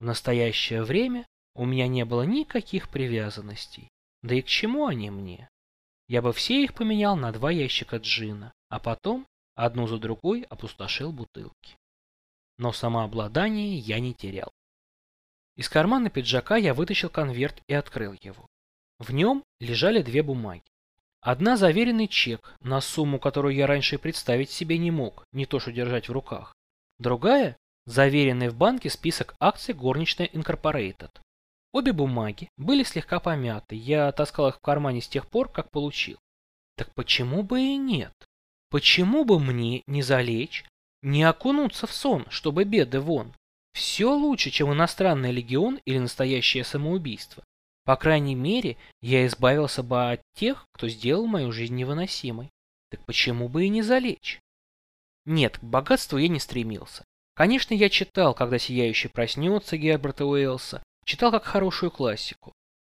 В настоящее время у меня не было никаких привязанностей. Да и к чему они мне? Я бы все их поменял на два ящика джина, а потом одну за другой опустошил бутылки. Но самообладание я не терял. Из кармана пиджака я вытащил конверт и открыл его. В нем лежали две бумаги. Одна заверенный чек на сумму, которую я раньше представить себе не мог, не то что держать в руках. Другая – заверенный в банке список акций горничная Incorporated. Обе бумаги были слегка помяты, я таскал их в кармане с тех пор, как получил. Так почему бы и нет? Почему бы мне не залечь, не окунуться в сон, чтобы беды вон? Все лучше, чем иностранный легион или настоящее самоубийство. По крайней мере, я избавился бы от тех, кто сделал мою жизнь невыносимой. Так почему бы и не залечь? Нет, к богатству я не стремился. Конечно, я читал, когда сияющий проснется Герберта Уэллса, читал как хорошую классику.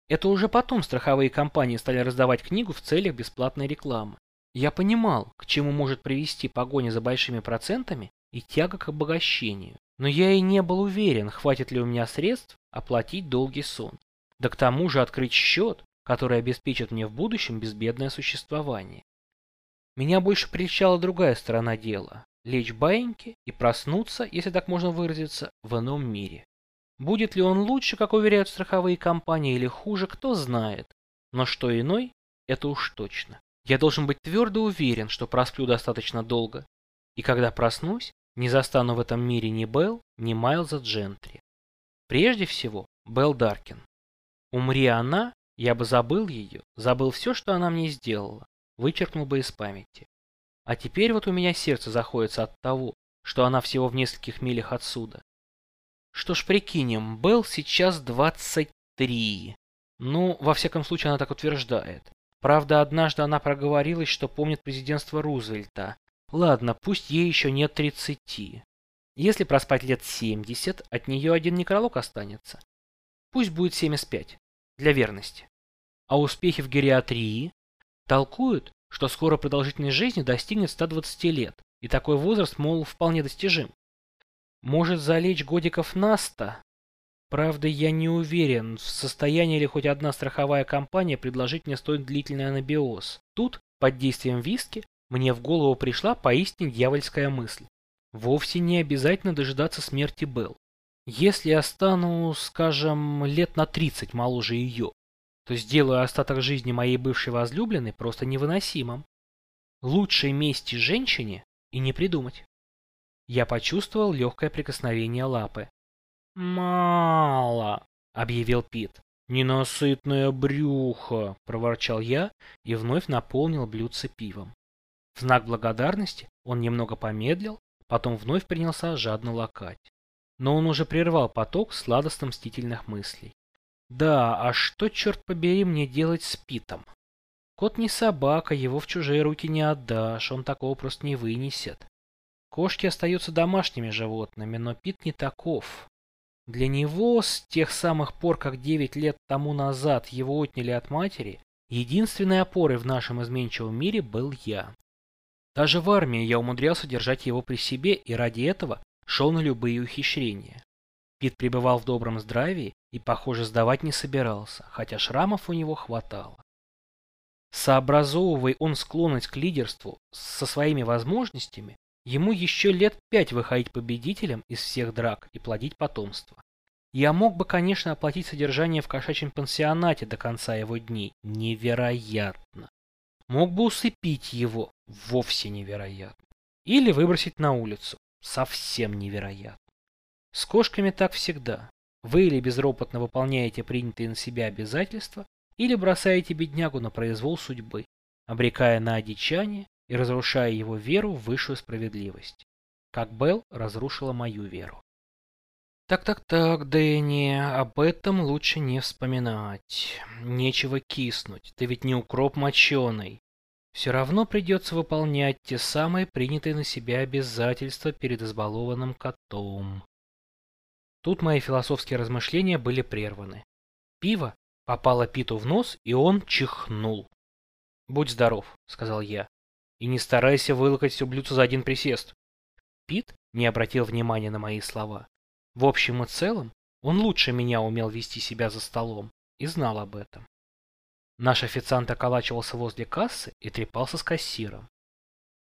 Это уже потом страховые компании стали раздавать книгу в целях бесплатной рекламы. Я понимал, к чему может привести погоня за большими процентами и тяга к обогащению. Но я и не был уверен, хватит ли у меня средств оплатить долгий сон. Да к тому же открыть счет, который обеспечит мне в будущем безбедное существование. Меня больше прельщала другая сторона дела – лечь баиньки и проснуться, если так можно выразиться, в ином мире. Будет ли он лучше, как уверяют страховые компании, или хуже, кто знает. Но что иной, это уж точно. Я должен быть твердо уверен, что просплю достаточно долго. И когда проснусь, не застану в этом мире ни Белл, ни Майлза Джентри. Прежде всего, Белл Даркин. Умри она, я бы забыл ее, забыл все, что она мне сделала, вычеркнул бы из памяти. А теперь вот у меня сердце заходится от того, что она всего в нескольких милях отсюда. Что ж, прикинем, Белл сейчас 23. Ну, во всяком случае, она так утверждает. Правда, однажды она проговорилась, что помнит президентство Рузвельта. Ладно, пусть ей еще нет 30. Если проспать лет 70, от нее один некролог останется. Пусть будет 75, для верности. А успехи в гериатрии толкуют, что скоро продолжительность жизни достигнет 120 лет, и такой возраст, мол, вполне достижим. Может залечь годиков на 100? Правда, я не уверен, в состоянии ли хоть одна страховая компания предложить мне столь длительный анабиоз. Тут, под действием виски, мне в голову пришла поистине дьявольская мысль. Вовсе не обязательно дожидаться смерти Белл. Если я стану, скажем, лет на 30 моложе ее, то сделаю остаток жизни моей бывшей возлюбленной просто невыносимым. Лучшей мести женщине и не придумать. Я почувствовал легкое прикосновение лапы. «Мало», — объявил Пит. «Ненасытное брюхо», — проворчал я и вновь наполнил блюдце пивом. В знак благодарности он немного помедлил, потом вновь принялся жадно лакать но он уже прервал поток сладостно-мстительных мыслей. Да, а что, черт побери, мне делать с Питом? Кот не собака, его в чужие руки не отдашь, он такого просто не вынесет. Кошки остаются домашними животными, но Пит не таков. Для него с тех самых пор, как девять лет тому назад его отняли от матери, единственной опорой в нашем изменчивом мире был я. Даже в армии я умудрялся держать его при себе и ради этого шел на любые ухищрения. Пит пребывал в добром здравии и, похоже, сдавать не собирался, хотя шрамов у него хватало. Сообразовывая он склонность к лидерству со своими возможностями, ему еще лет пять выходить победителем из всех драк и плодить потомство. Я мог бы, конечно, оплатить содержание в кошачьем пансионате до конца его дней. Невероятно. Мог бы усыпить его. Вовсе невероятно. Или выбросить на улицу совсем невероятно. С кошками так всегда. Вы или безропотно выполняете принятые на себя обязательства, или бросаете беднягу на произвол судьбы, обрекая на одичание и разрушая его веру в высшую справедливость. Как Белл разрушила мою веру. Так-так-так, Дэнни, об этом лучше не вспоминать. Нечего киснуть, ты ведь не укроп моченый все равно придется выполнять те самые принятые на себя обязательства перед избалованным котом. Тут мои философские размышления были прерваны. Пиво попало Питу в нос, и он чихнул. «Будь здоров», — сказал я, — «и не старайся вылокать все блюдце за один присест». Пит не обратил внимания на мои слова. В общем и целом, Он лучше меня умел вести себя за столом и знал об этом. Наш официант околачивался возле кассы и трепался с кассиром.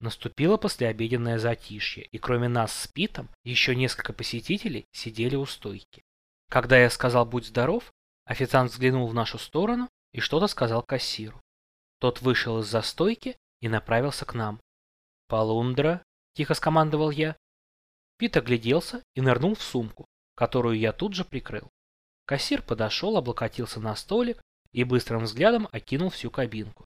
Наступило послеобеденное затишье, и кроме нас с Питом, еще несколько посетителей сидели у стойки. Когда я сказал «будь здоров», официант взглянул в нашу сторону и что-то сказал кассиру. Тот вышел из застойки и направился к нам. «Полундра», — тихо скомандовал я. Пит огляделся и нырнул в сумку, которую я тут же прикрыл. Кассир подошел, облокотился на столик и быстрым взглядом окинул всю кабинку.